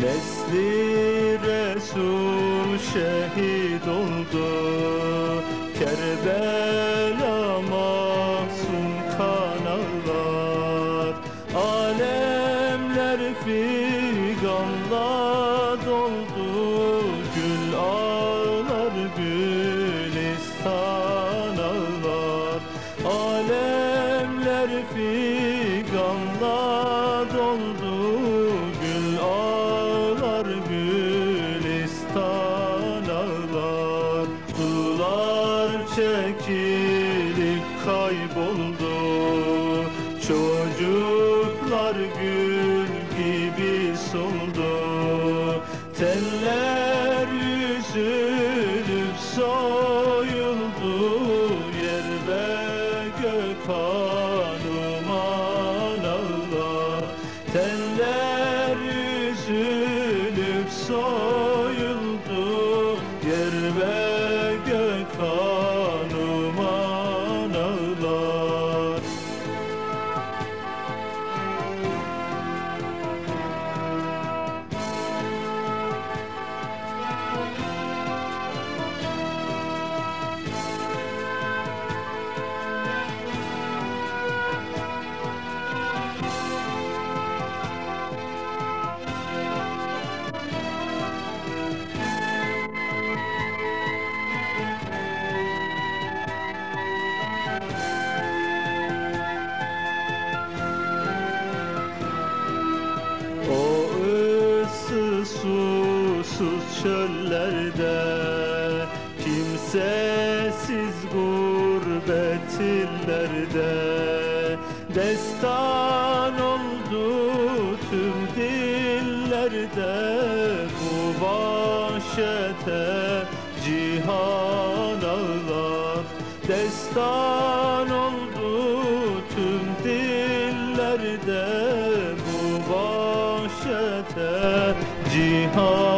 Nezli Resul şehit oldu. Kerbela mahzun kan ağlar Alemler figanla doldu. Gül ağlar gülistan ağlar. Alemler figanla doldu kayboldu Çocuklar gül gibi soldu. Teller yüzülüp soyuldu. Yer ve gök hanuman çöllerde Kimsesiz gurbet illerde Destan oldu tüm dillerde Bu vahşete cihan ağlar. Destan oldu tüm dillerde Bu vahşete cihan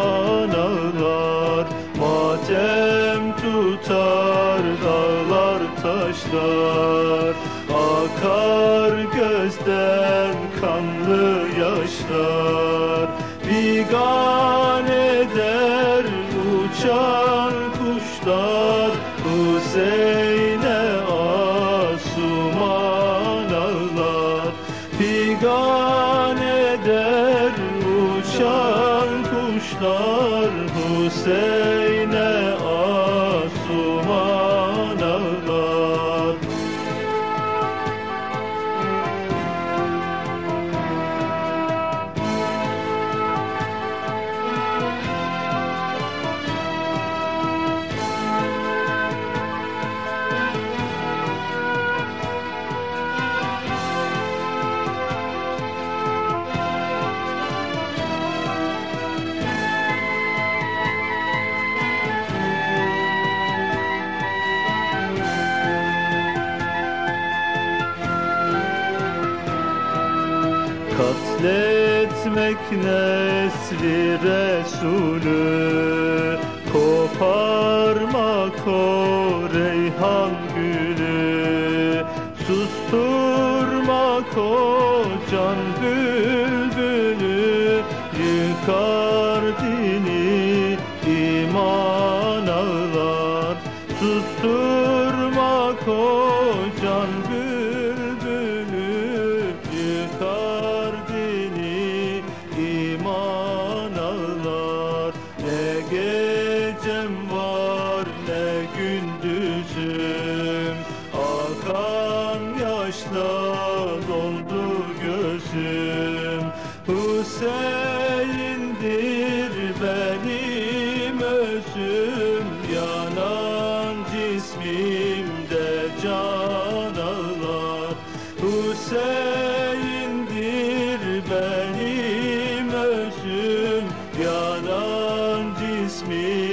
Matem tutar dağlar taşlar. Akar gözden kanlı yaşlar. Vigan eder uçan kuşlar. Hüseyin'e asuman ağlar. Figan eder uçan kuşlar. Hüseyin'e Katletmek nesli Resulü. Koparmak o reyhan gülü. Susturmak o can bülbülü. Yıkar dini iman ağlar. Susturmak o gündüzüm. Akan yaşla doldu gözüm. Hüseyin'dir benim özüm. Yanan cismimde can ağlar. Hüseyin'dir benim özüm. Yanan cismimde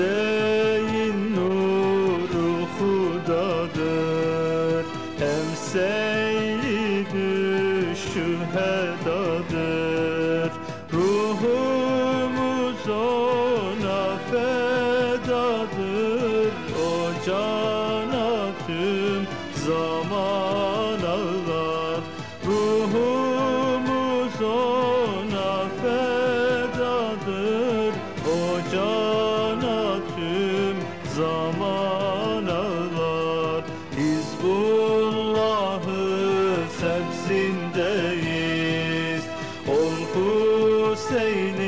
Hüseyin nuru hudadır. Hem seyyidü şühedadır Ruhumuz ona fedadır. O cana tüm zaman Allah Ruhumuz ona fedadır. O cana zaman ağlar. Hizbullah'ı sevsindeyiz Ol Hüseyin